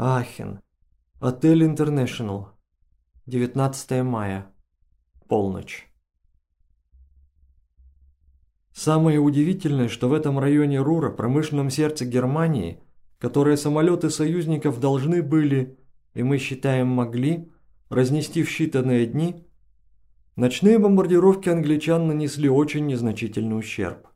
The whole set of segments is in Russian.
Ахен. Отель Интернешнл. 19 мая. Полночь. Самое удивительное, что в этом районе Рура, промышленном сердце Германии, которые самолеты союзников должны были, и мы считаем могли, разнести в считанные дни, ночные бомбардировки англичан нанесли очень незначительный ущерб.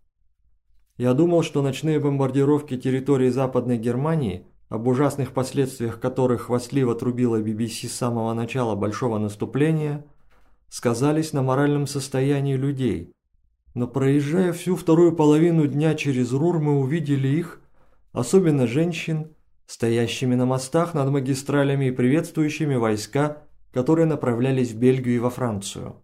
Я думал, что ночные бомбардировки территории Западной Германии, об ужасных последствиях которых хвастливо трубила BBC с самого начала большого наступления, сказались на моральном состоянии людей – но проезжая всю вторую половину дня через Рур, мы увидели их, особенно женщин, стоящими на мостах над магистралями и приветствующими войска, которые направлялись в Бельгию и во Францию.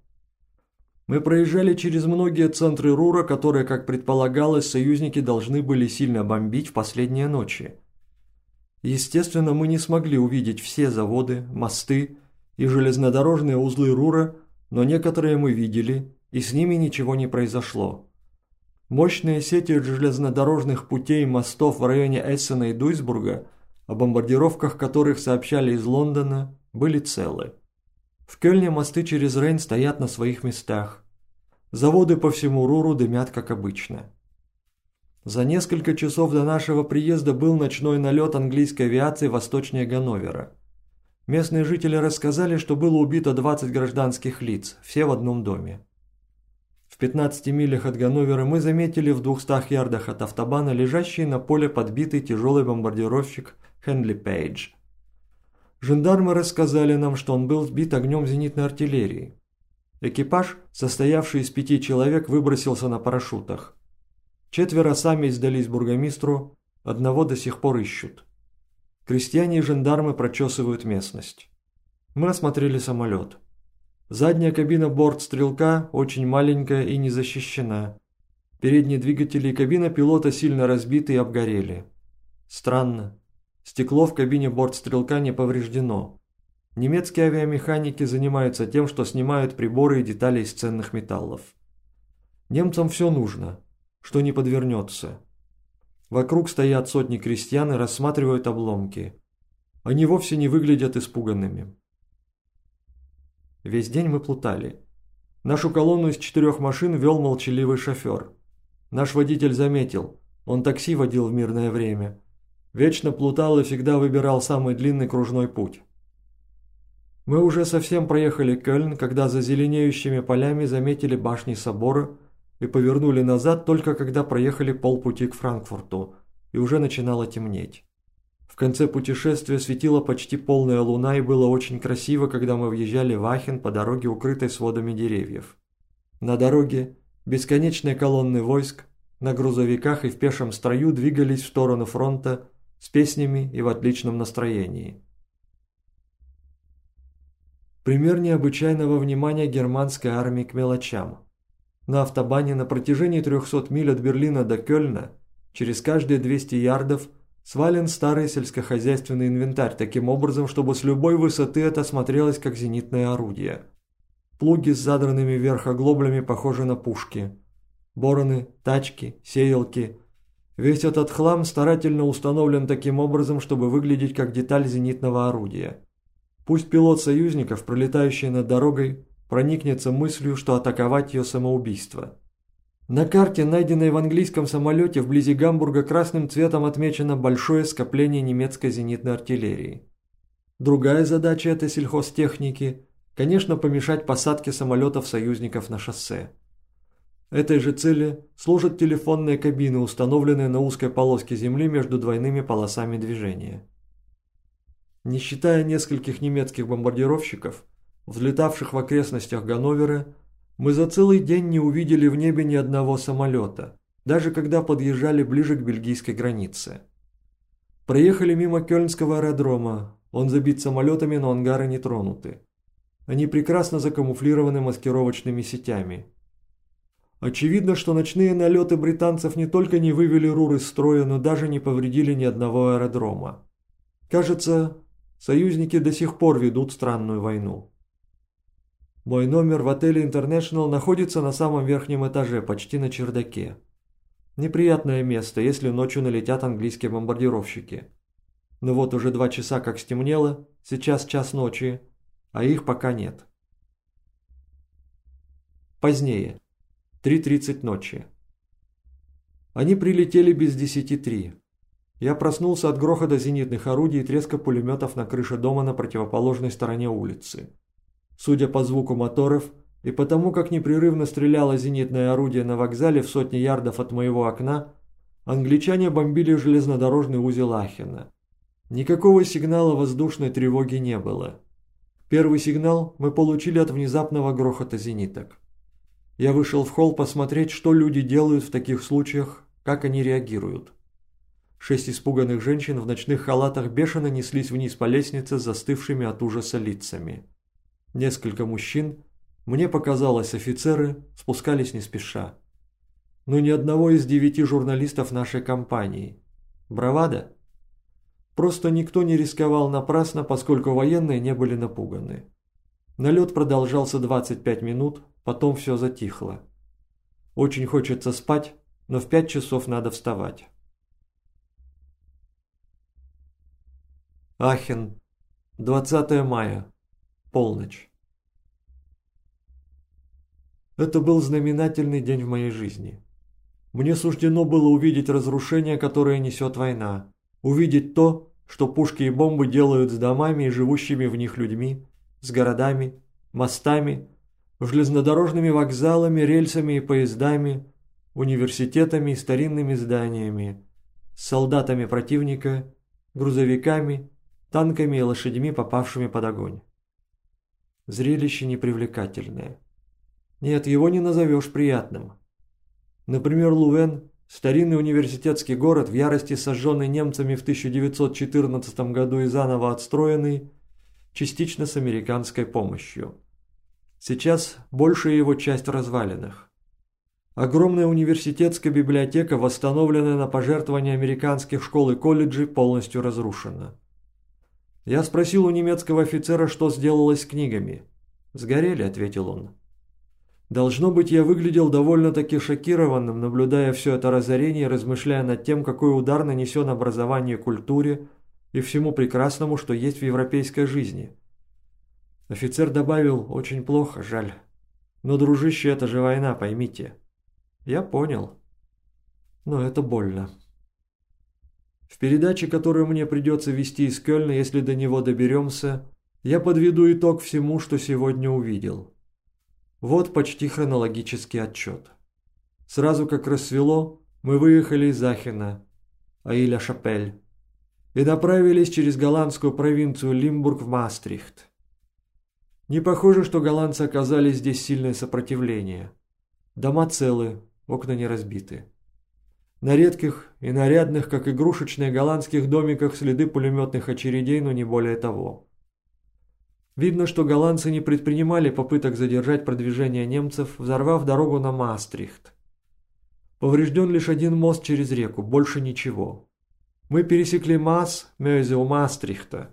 Мы проезжали через многие центры Рура, которые, как предполагалось, союзники должны были сильно бомбить в последние ночи. Естественно, мы не смогли увидеть все заводы, мосты и железнодорожные узлы Рура, но некоторые мы видели и с ними ничего не произошло. Мощные сети железнодорожных путей и мостов в районе Эссена и Дуйсбурга, о бомбардировках которых сообщали из Лондона, были целы. В Кёльне мосты через Рейн стоят на своих местах. Заводы по всему Руру дымят, как обычно. За несколько часов до нашего приезда был ночной налет английской авиации восточнее Ганновера. Местные жители рассказали, что было убито 20 гражданских лиц, все в одном доме. В 15 милях от Ганновера мы заметили в 200 ярдах от автобана лежащий на поле подбитый тяжелый бомбардировщик Хенли Пейдж. Жандармы рассказали нам, что он был сбит огнем зенитной артиллерии. Экипаж, состоявший из пяти человек, выбросился на парашютах. Четверо сами сдались бургомистру, одного до сих пор ищут. Крестьяне и жандармы прочесывают местность. Мы осмотрели самолет. Задняя кабина борт-стрелка очень маленькая и не защищена. Передние двигатели и кабина пилота сильно разбиты и обгорели. Странно. Стекло в кабине борт-стрелка не повреждено. Немецкие авиамеханики занимаются тем, что снимают приборы и детали из ценных металлов. Немцам все нужно, что не подвернется. Вокруг стоят сотни крестьян и рассматривают обломки. Они вовсе не выглядят испуганными. Весь день мы плутали. Нашу колонну из четырех машин вел молчаливый шофер. Наш водитель заметил, он такси водил в мирное время. Вечно плутал и всегда выбирал самый длинный кружной путь. Мы уже совсем проехали Кёльн, когда за зеленеющими полями заметили башни собора и повернули назад только когда проехали полпути к Франкфурту, и уже начинало темнеть конце путешествия светила почти полная луна и было очень красиво, когда мы въезжали в Ахен по дороге, укрытой сводами деревьев. На дороге бесконечные колонны войск на грузовиках и в пешем строю двигались в сторону фронта с песнями и в отличном настроении. Пример необычайного внимания германской армии к мелочам. На автобане на протяжении 300 миль от Берлина до Кёльна через каждые 200 ярдов Свален старый сельскохозяйственный инвентарь таким образом, чтобы с любой высоты это смотрелось как зенитное орудие. Плуги с задранными вверх оглоблями похожи на пушки. Бороны, тачки, сеялки. Весь этот хлам старательно установлен таким образом, чтобы выглядеть как деталь зенитного орудия. Пусть пилот союзников, пролетающий над дорогой, проникнется мыслью, что атаковать ее самоубийство. На карте, найденной в английском самолете вблизи Гамбурга, красным цветом отмечено большое скопление немецкой зенитной артиллерии. Другая задача этой сельхозтехники – конечно, помешать посадке самолетов союзников на шоссе. Этой же цели служат телефонные кабины, установленные на узкой полоске земли между двойными полосами движения. Не считая нескольких немецких бомбардировщиков, взлетавших в окрестностях Ганновера, мы за целый день не увидели в небе ни одного самолета, даже когда подъезжали ближе к бельгийской границе. Проехали мимо Кёльнского аэродрома, он забит самолетами, но ангары не тронуты. Они прекрасно закамуфлированы маскировочными сетями. Очевидно, что ночные налеты британцев не только не вывели Рур из строя, но даже не повредили ни одного аэродрома. Кажется, союзники до сих пор ведут странную войну. Мой номер в отеле International находится на самом верхнем этаже, почти на чердаке. Неприятное место, если ночью налетят английские бомбардировщики. Но вот уже два часа как стемнело, сейчас час ночи, а их пока нет. Позднее. 3.30 ночи. Они прилетели без десяти три. Я проснулся от грохота зенитных орудий и треска пулеметов на крыше дома на противоположной стороне улицы. Судя по звуку моторов и потому, как непрерывно стреляло зенитное орудие на вокзале в сотни ярдов от моего окна, англичане бомбили железнодорожный узел Ахена. Никакого сигнала воздушной тревоги не было. Первый сигнал мы получили от внезапного грохота зениток. Я вышел в холл посмотреть, что люди делают в таких случаях, как они реагируют. Шесть испуганных женщин в ночных халатах бешено неслись вниз по лестнице с застывшими от ужаса лицами. Несколько мужчин, мне показалось офицеры, спускались не спеша. Но ни одного из девяти журналистов нашей компании. Бравада? Просто никто не рисковал напрасно, поскольку военные не были напуганы. Налет продолжался 25 минут, потом все затихло. Очень хочется спать, но в 5 часов надо вставать. Ахен, 20 мая, полночь. Это был знаменательный день в моей жизни. Мне суждено было увидеть разрушение, которое несет война, увидеть то, что пушки и бомбы делают с домами и живущими в них людьми, с городами, мостами, железнодорожными вокзалами, рельсами и поездами, университетами и старинными зданиями, с солдатами противника, грузовиками, танками и лошадьми, попавшими под огонь. Зрелище непривлекательное. Нет, его не назовешь приятным. Например, Лувен, старинный университетский город, в ярости сожженный немцами в 1914 году и заново отстроенный, частично с американской помощью. Сейчас большая его часть в развалинах. Огромная университетская библиотека, восстановленная на пожертвования американских школ и колледжей, полностью разрушена. Я спросил у немецкого офицера, что сделалось с книгами. «Сгорели», — ответил он. Должно быть, я выглядел довольно-таки шокированным, наблюдая все это разорение и размышляя над тем, какой удар нанесен образованию культуре и всему прекрасному, что есть в европейской жизни. Офицер добавил, очень плохо, жаль. Но, дружище, это же война, поймите. Я понял. Но это больно. В передаче, которую мне придется вести из Кёльна, если до него доберемся, я подведу итог всему, что сегодня увидел. Вот почти хронологический отчет. Сразу как рассвело, мы выехали из Ахена, Аиля-Шапель, и направились через голландскую провинцию Лимбург в Маастрихт. Не похоже, что голландцы оказали здесь сильное сопротивление. Дома целы, окна не разбиты. На редких и нарядных, как игрушечные голландских домиках следы пулеметных очередей, но не более того. Видно, что голландцы не предпринимали попыток задержать продвижение немцев, взорвав дорогу на Маастрихт. Поврежден лишь один мост через реку, больше ничего. Мы пересекли Маас, Мёзе у Маастрихта.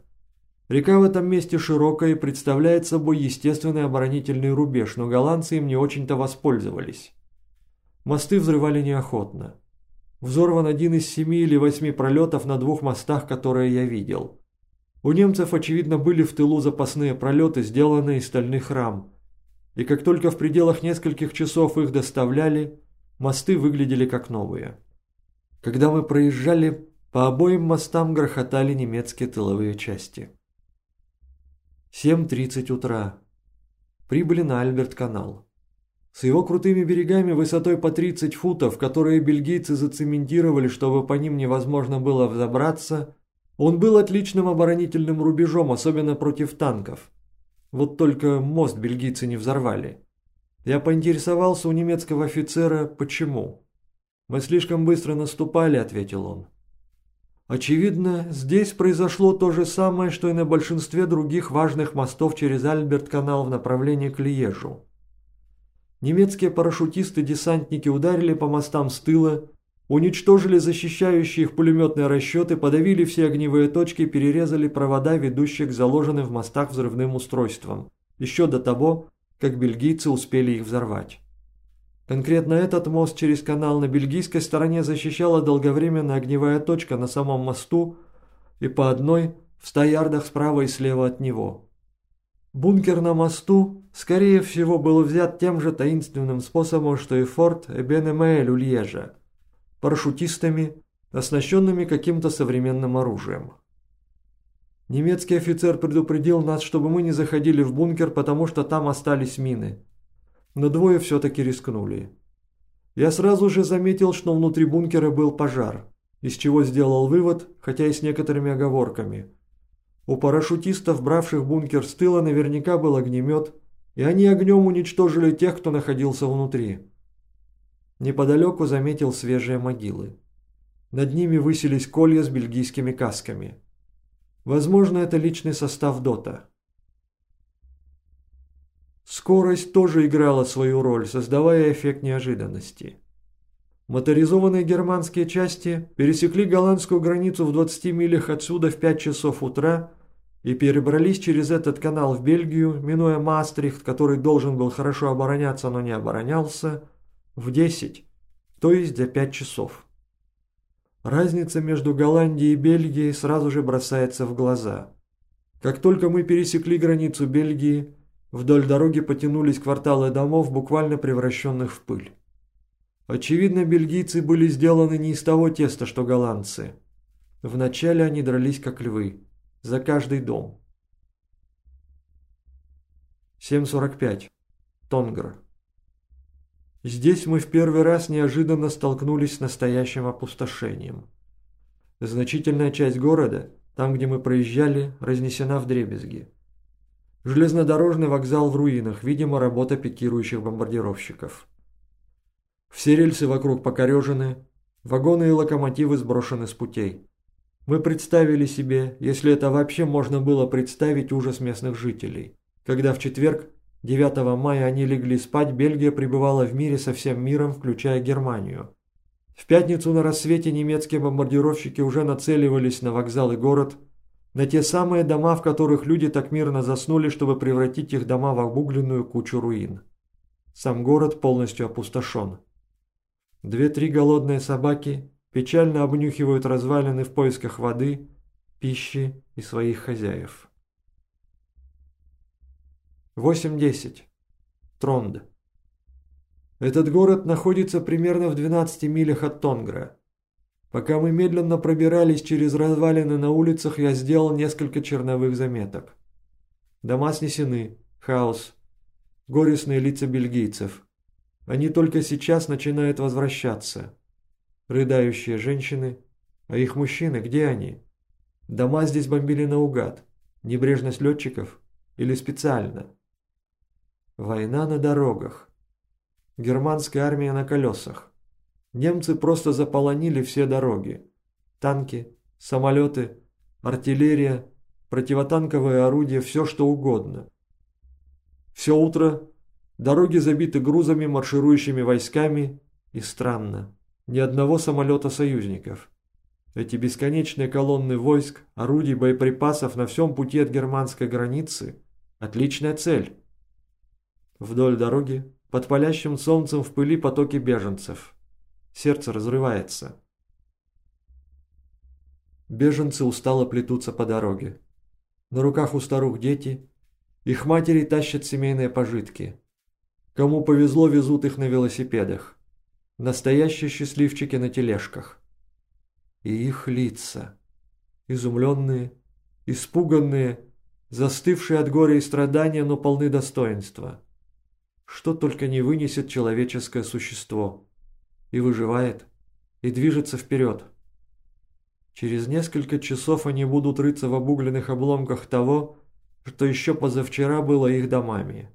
Река в этом месте широкая и представляет собой естественный оборонительный рубеж, но голландцы им не очень-то воспользовались. Мосты взрывали неохотно. Взорван один из семи или восьми пролетов на двух мостах, которые я видел. У немцев, очевидно, были в тылу запасные пролеты, сделанные из стальных рам. И как только в пределах нескольких часов их доставляли, мосты выглядели как новые. Когда мы проезжали, по обоим мостам грохотали немецкие тыловые части. 7.30 утра. Прибыли на Альберт-канал. С его крутыми берегами высотой по 30 футов, которые бельгийцы зацементировали, чтобы по ним невозможно было взобраться, он был отличным оборонительным рубежом, особенно против танков. Вот только мост бельгийцы не взорвали. Я поинтересовался у немецкого офицера, почему. «Мы слишком быстро наступали», — ответил он. Очевидно, здесь произошло то же самое, что и на большинстве других важных мостов через Альберт-канал в направлении к Лиежу. Немецкие парашютисты-десантники ударили по мостам с тыла, уничтожили защищающие их пулеметные расчеты, подавили все огневые точки перерезали провода, ведущие к заложенным в мостах взрывным устройствам, еще до того, как бельгийцы успели их взорвать. Конкретно этот мост через канал на бельгийской стороне защищала долговременная огневая точка на самом мосту и по одной в ста ярдах справа и слева от него. Бункер на мосту, скорее всего, был взят тем же таинственным способом, что и форт Эбен-Эмаэль у Льежа, парашютистами, оснащенными каким-то современным оружием. Немецкий офицер предупредил нас, чтобы мы не заходили в бункер, потому что там остались мины. Но двое все-таки рискнули. Я сразу же заметил, что внутри бункера был пожар, из чего сделал вывод, хотя и с некоторыми оговорками. У парашютистов, бравших бункер с тыла, наверняка был огнемет, и они огнем уничтожили тех, кто находился внутри. Неподалеку заметил свежие могилы. Над ними высились колья с бельгийскими касками. Возможно, это личный состав ДОТа. Скорость тоже играла свою роль, создавая эффект неожиданности. Моторизованные германские части пересекли голландскую границу в 20 милях отсюда в 5 часов утра и перебрались через этот канал в Бельгию, минуя Мастрихт, который должен был хорошо обороняться, но не оборонялся, в 10, то есть за 5 часов. Разница между Голландией и Бельгией сразу же бросается в глаза. Как только мы пересекли границу Бельгии, Вдоль дороги потянулись кварталы домов, буквально превращенных в пыль. Очевидно, бельгийцы были сделаны не из того теста, что голландцы. Вначале они дрались как львы. За каждый дом. 7.45. Тонгр. Здесь мы в первый раз неожиданно столкнулись с настоящим опустошением. Значительная часть города, там, где мы проезжали, разнесена в дребезги. Железнодорожный вокзал в руинах, видимо, работа пикирующих бомбардировщиков. Все рельсы вокруг покорежены, вагоны и локомотивы сброшены с путей. Мы представили себе, если это вообще можно было представить ужас местных жителей, когда в четверг, 9 мая, они легли спать, Бельгия пребывала в мире со всем миром, включая Германию. В пятницу на рассвете немецкие бомбардировщики уже нацеливались на вокзал и город, на те самые дома, в которых люди так мирно заснули, чтобы превратить их дома в обугленную кучу руин. Сам город полностью опустошен. Две-три голодные собаки печально обнюхивают развалины в поисках воды, пищи и своих хозяев. 8.10. Тронд. Этот город находится примерно в 12 милях от Тонгра. Пока мы медленно пробирались через развалины на улицах, я сделал несколько черновых заметок. Дома снесены, хаос, горестные лица бельгийцев. Они только сейчас начинают возвращаться. Рыдающие женщины, а их мужчины, где они? Дома здесь бомбили наугад. Небрежность летчиков или специально? Война на дорогах. Германская армия на колесах. Немцы просто заполонили все дороги. Танки, самолеты, артиллерия, противотанковые орудия, все что угодно. Все утро дороги забиты грузами, марширующими войсками, и странно, ни одного самолета союзников. Эти бесконечные колонны войск, орудий, боеприпасов на всем пути от германской границы – отличная цель. Вдоль дороги, под палящим солнцем в пыли потоки беженцев – Сердце разрывается. Беженцы устало плетутся по дороге. На руках у старух дети. Их матери тащат семейные пожитки. Кому повезло, везут их на велосипедах. Настоящие счастливчики на тележках. И их лица. Изумленные, испуганные, застывшие от горя и страдания, но полны достоинства. Что только не вынесет человеческое существо и выживает, и движется вперед. Через несколько часов они будут рыться в обугленных обломках того, что еще позавчера было их домами.